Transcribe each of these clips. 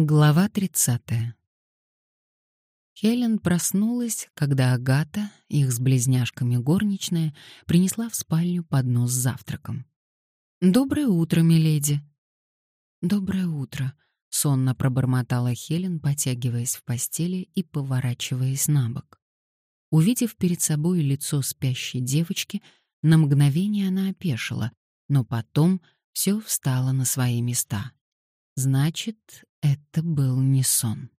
Глава 30. Хелен проснулась, когда Агата, их с близняшками горничная, принесла в спальню поднос с завтраком. «Доброе утро, миледи!» «Доброе утро!» — сонно пробормотала Хелен, потягиваясь в постели и поворачиваясь на бок. Увидев перед собой лицо спящей девочки, на мгновение она опешила, но потом все встало на свои места — Значит, это был не сон.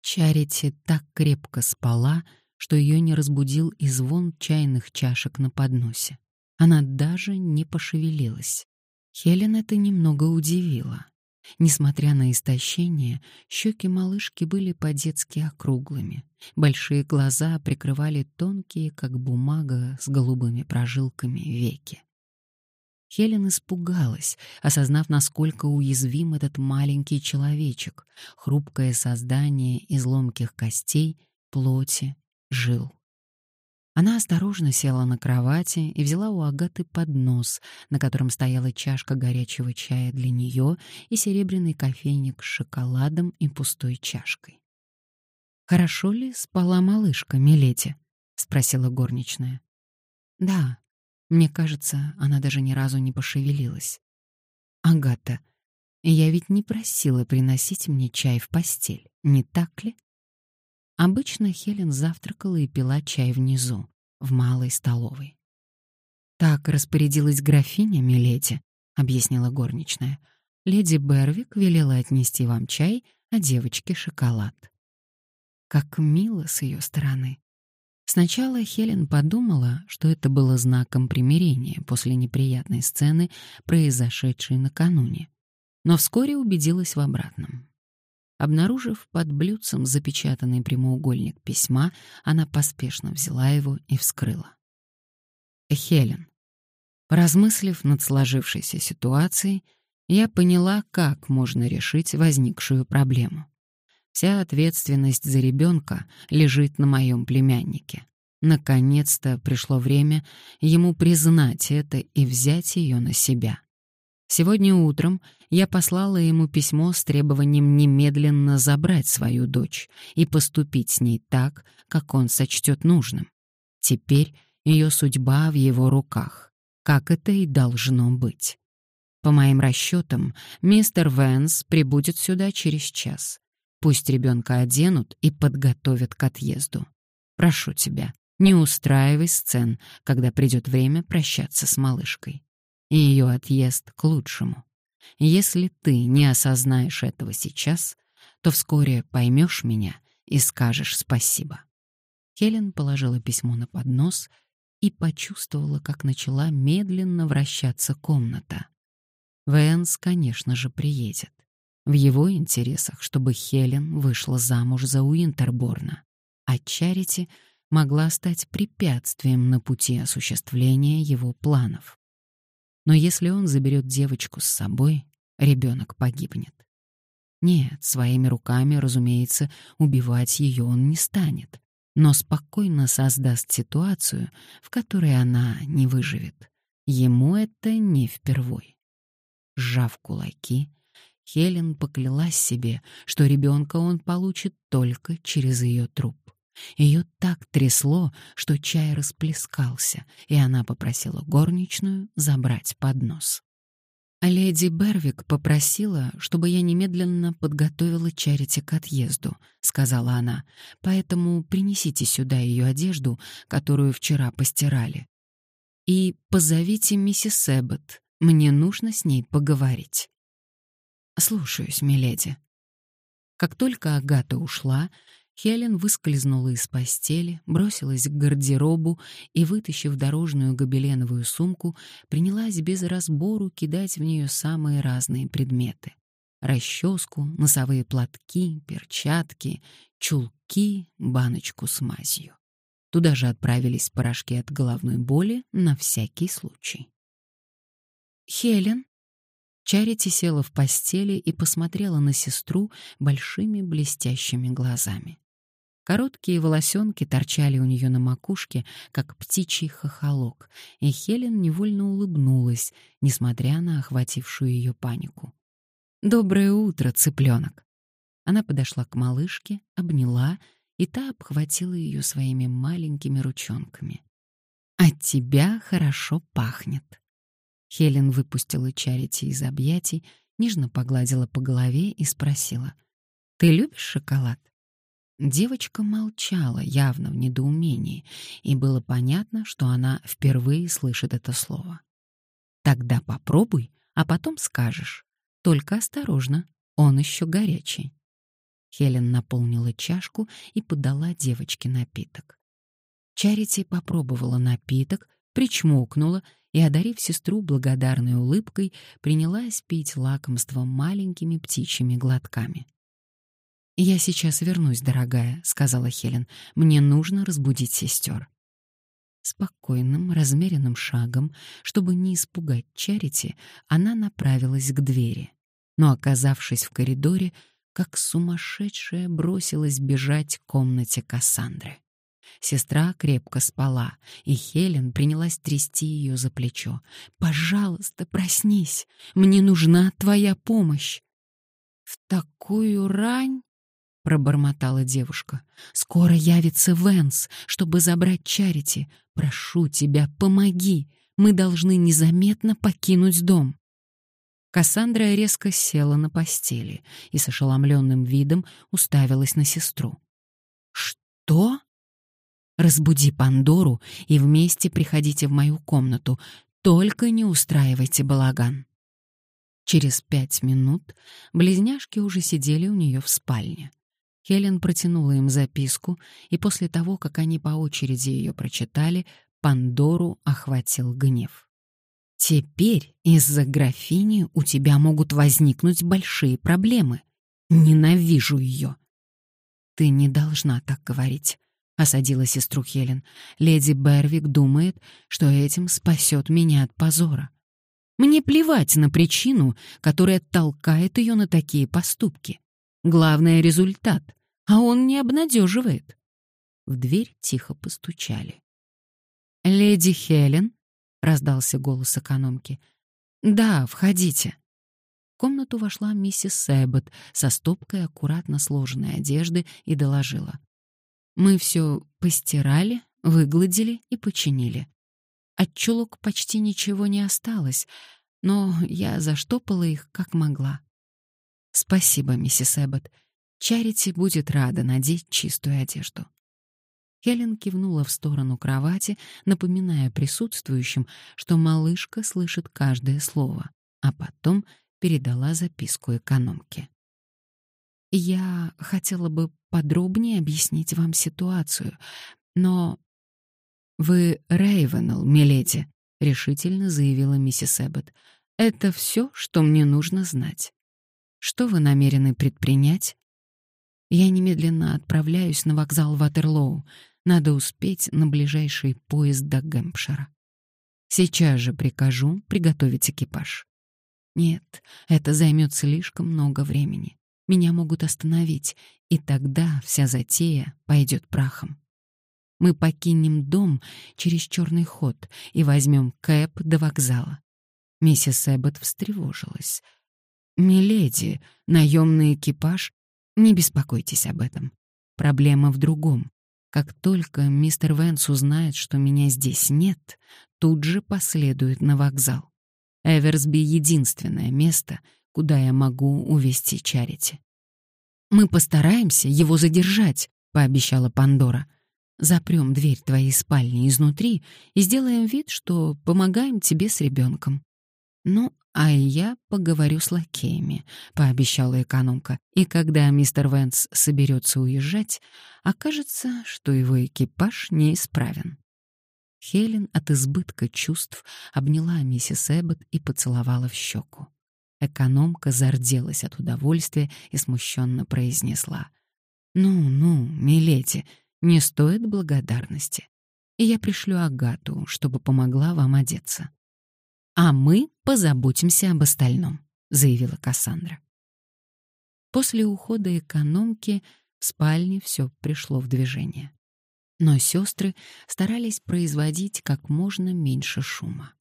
Чарити так крепко спала, что ее не разбудил и звон чайных чашек на подносе. Она даже не пошевелилась. Хелен это немного удивило. Несмотря на истощение, щеки малышки были по-детски округлыми. Большие глаза прикрывали тонкие, как бумага, с голубыми прожилками веки. Хелен испугалась, осознав, насколько уязвим этот маленький человечек, хрупкое создание из ломких костей, плоти, жил. Она осторожно села на кровати и взяла у Агаты поднос, на котором стояла чашка горячего чая для нее и серебряный кофейник с шоколадом и пустой чашкой. «Хорошо ли спала малышка, Милети?» — спросила горничная. «Да, мне кажется, она даже ни разу не пошевелилась. «Агата, я ведь не просила приносить мне чай в постель, не так ли?» Обычно Хелен завтракала и пила чай внизу, в малой столовой. «Так распорядилась графиня, миледи», — объяснила горничная. «Леди Бервик велела отнести вам чай, а девочке — шоколад». Как мило с ее стороны. Сначала Хелен подумала, что это было знаком примирения после неприятной сцены, произошедшей накануне, но вскоре убедилась в обратном. Обнаружив под блюдцем запечатанный прямоугольник письма, она поспешно взяла его и вскрыла. Хелен. Поразмыслив над сложившейся ситуацией, я поняла, как можно решить возникшую проблему. Вся ответственность за ребенка лежит на моем племяннике. Наконец-то пришло время ему признать это и взять ее на себя. Сегодня утром я послала ему письмо с требованием немедленно забрать свою дочь и поступить с ней так, как он сочтет нужным. Теперь ее судьба в его руках, как это и должно быть. По моим расчетам, мистер Вэнс прибудет сюда через час. Пусть ребенка оденут и подготовят к отъезду. Прошу тебя, не устраивай сцен, когда придет время прощаться с малышкой. И ее отъезд к лучшему. Если ты не осознаешь этого сейчас, то вскоре поймешь меня и скажешь спасибо. Хелен положила письмо на поднос и почувствовала, как начала медленно вращаться комната. Вэнс, конечно же, приедет. В его интересах, чтобы Хелен вышла замуж за Уинтерборна, а Чарити могла стать препятствием на пути осуществления его планов. Но если он заберет девочку с собой, ребенок погибнет. Нет, своими руками, разумеется, убивать ее он не станет, но спокойно создаст ситуацию, в которой она не выживет. Ему это не впервой. Сжав кулаки, Хелен поклялась себе, что ребенка он получит только через ее труп. Ее так трясло, что чай расплескался, и она попросила горничную забрать поднос. Леди Бервик попросила, чтобы я немедленно подготовила Чарити к отъезду, сказала она. Поэтому принесите сюда ее одежду, которую вчера постирали. И позовите миссис Эббот. Мне нужно с ней поговорить. «Слушаюсь, миледи». Как только Агата ушла, Хелен выскользнула из постели, бросилась к гардеробу и, вытащив дорожную гобеленовую сумку, принялась без разбору кидать в нее самые разные предметы. Расческу, носовые платки, перчатки, чулки, баночку с мазью. Туда же отправились порошки от головной боли на всякий случай. «Хелен», Чарити села в постели и посмотрела на сестру большими блестящими глазами. Короткие волосенки торчали у нее на макушке, как птичий хохолок, и Хелен невольно улыбнулась, несмотря на охватившую ее панику. «Доброе утро, цыпленок!» Она подошла к малышке, обняла, и та обхватила ее своими маленькими ручонками. «От тебя хорошо пахнет». Хелен выпустила Чарити из объятий, нежно погладила по голове и спросила. «Ты любишь шоколад?» Девочка молчала, явно в недоумении, и было понятно, что она впервые слышит это слово. «Тогда попробуй, а потом скажешь. Только осторожно, он еще горячий». Хелен наполнила чашку и подала девочке напиток. Чарити попробовала напиток, причмокнула и, одарив сестру благодарной улыбкой, принялась пить лакомство маленькими птичьими глотками. «Я сейчас вернусь, дорогая», — сказала Хелен. «Мне нужно разбудить сестер». Спокойным, размеренным шагом, чтобы не испугать Чарити, она направилась к двери. Но, оказавшись в коридоре, как сумасшедшая бросилась бежать к комнате Кассандры. Сестра крепко спала, и Хелен принялась трясти ее за плечо. «Пожалуйста, проснись! Мне нужна твоя помощь!» «В такую рань?» — пробормотала девушка. «Скоро явится Венс, чтобы забрать Чарити. Прошу тебя, помоги! Мы должны незаметно покинуть дом!» Кассандра резко села на постели и с ошеломленным видом уставилась на сестру. «Что?» «Разбуди Пандору и вместе приходите в мою комнату. Только не устраивайте балаган». Через пять минут близняшки уже сидели у нее в спальне. Хелен протянула им записку, и после того, как они по очереди ее прочитали, Пандору охватил гнев. Теперь из-за графини у тебя могут возникнуть большие проблемы. Ненавижу ее. Ты не должна так говорить, осадила сестру Хелен. Леди Бервик думает, что этим спасет меня от позора. Мне плевать на причину, которая толкает ее на такие поступки. Главное — результат, а он не обнадеживает. В дверь тихо постучали. «Леди Хелен?» — раздался голос экономки. «Да, входите». В комнату вошла миссис Сэббот со стопкой аккуратно сложенной одежды и доложила. «Мы все постирали, выгладили и починили. От чулок почти ничего не осталось, но я заштопала их как могла. Спасибо, миссис Эббот. Чарити будет рада надеть чистую одежду. Хелен кивнула в сторону кровати, напоминая присутствующим, что малышка слышит каждое слово, а потом передала записку экономке. «Я хотела бы подробнее объяснить вам ситуацию, но...» «Вы Рейвенелл, миледи», — решительно заявила миссис Эббот. «Это все, что мне нужно знать. Что вы намерены предпринять?» Я немедленно отправляюсь на вокзал Ватерлоу. Надо успеть на ближайший поезд до Гэмпшира. Сейчас же прикажу приготовить экипаж. Нет, это займет слишком много времени. Меня могут остановить, и тогда вся затея пойдет прахом. Мы покинем дом через черный ход и возьмем кэп до вокзала. Миссис Эббот встревожилась. «Миледи, наемный экипаж не беспокойтесь об этом. Проблема в другом. Как только мистер Венс узнает, что меня здесь нет, тут же последует на вокзал. Эверсби — единственное место, куда я могу увезти Чарити. «Мы постараемся его задержать», — пообещала Пандора. «Запрем дверь твоей спальни изнутри и сделаем вид, что помогаем тебе с ребенком. Ну, «А я поговорю с лакеями», — пообещала экономка. «И когда мистер Венс соберется уезжать, окажется, что его экипаж неисправен». Хелен от избытка чувств обняла миссис Эббот и поцеловала в щеку. Экономка зарделась от удовольствия и смущенно произнесла. «Ну-ну, миледи, не стоит благодарности. И я пришлю Агату, чтобы помогла вам одеться». «А мы позаботимся об остальном», — заявила Кассандра. После ухода экономки в спальне все пришло в движение. Но сестры старались производить как можно меньше шума.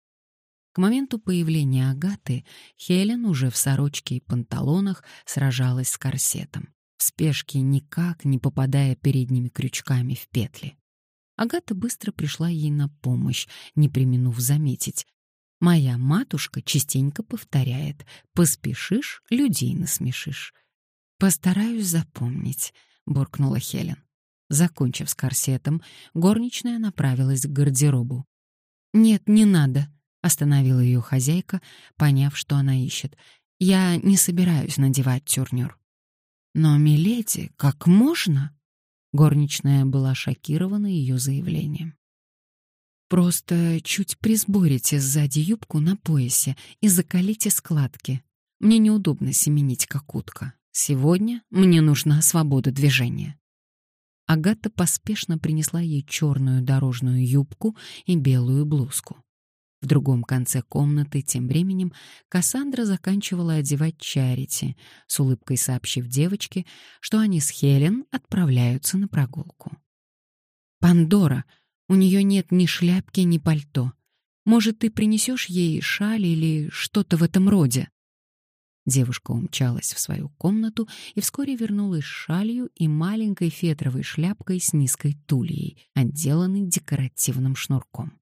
К моменту появления Агаты Хелен уже в сорочке и панталонах сражалась с корсетом. в спешке никак не попадая передними крючками в петли. Агата быстро пришла ей на помощь, не применув заметить. «Моя матушка частенько повторяет, поспешишь, людей насмешишь». «Постараюсь запомнить», — буркнула Хелен. Закончив с корсетом, горничная направилась к гардеробу. «Нет, не надо», — остановила ее хозяйка, поняв, что она ищет. «Я не собираюсь надевать тюрнюр». «Но, миледи, как можно?» Горничная была шокирована ее заявлением. «Просто чуть присборите сзади юбку на поясе и закалите складки. Мне неудобно семенить, как утка. Сегодня мне нужна свобода движения». Агата поспешно принесла ей черную дорожную юбку и белую блузку. В другом конце комнаты тем временем Кассандра заканчивала одевать Чарити, с улыбкой сообщив девочке, что они с Хелен отправляются на прогулку. «Пандора, у нее нет ни шляпки, ни пальто. Может, ты принесешь ей шаль или что-то в этом роде?» Девушка умчалась в свою комнату и вскоре вернулась с шалью и маленькой фетровой шляпкой с низкой тульей, отделанной декоративным шнурком.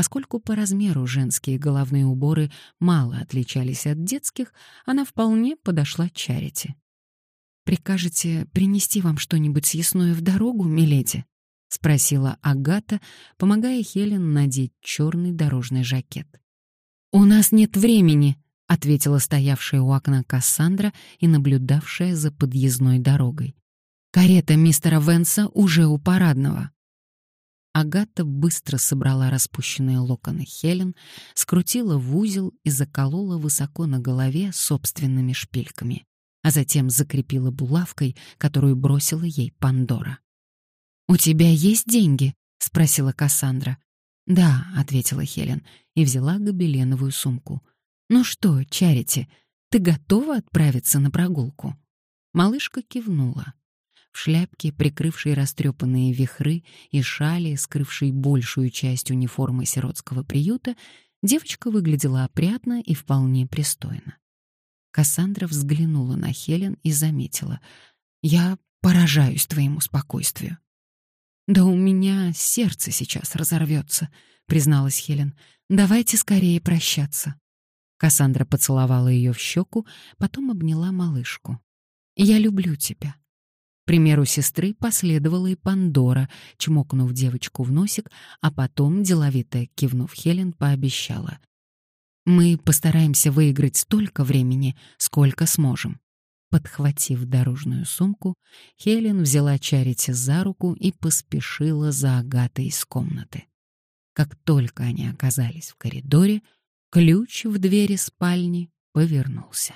Поскольку по размеру женские головные уборы мало отличались от детских, она вполне подошла Чарити. «Прикажете принести вам что-нибудь съестное в дорогу, миледи?» — спросила Агата, помогая Хелен надеть черный дорожный жакет. «У нас нет времени», ответила стоявшая у окна Кассандра и наблюдавшая за подъездной дорогой. Карета мистера Венса уже у парадного. Агата быстро собрала распущенные локоны Хелен, скрутила в узел и заколола высоко на голове собственными шпильками, а затем закрепила булавкой, которую бросила ей Пандора. «У тебя есть деньги?» — спросила Кассандра. «Да», — ответила Хелен и взяла гобеленовую сумку. «Ну что, Чарити, ты готова отправиться на прогулку?» Малышка кивнула. В шляпке, прикрывшей растрепанные вихры и шали, скрывшей большую часть униформы сиротского приюта, девочка выглядела опрятно и вполне пристойно. Кассандра взглянула на Хелен и заметила. «Я поражаюсь твоему спокойствию». «Да у меня сердце сейчас разорвется», — призналась Хелен. «Давайте скорее прощаться». Кассандра поцеловала ее в щеку, потом обняла малышку. «Я люблю тебя». Примеру сестры последовала и Пандора, чмокнув девочку в носик, а потом, деловито кивнув Хелен, пообещала. «Мы постараемся выиграть столько времени, сколько сможем». Подхватив дорожную сумку, Хелен взяла Чарити за руку и поспешила за Агатой из комнаты. Как только они оказались в коридоре, Ключ в двери спальни повернулся.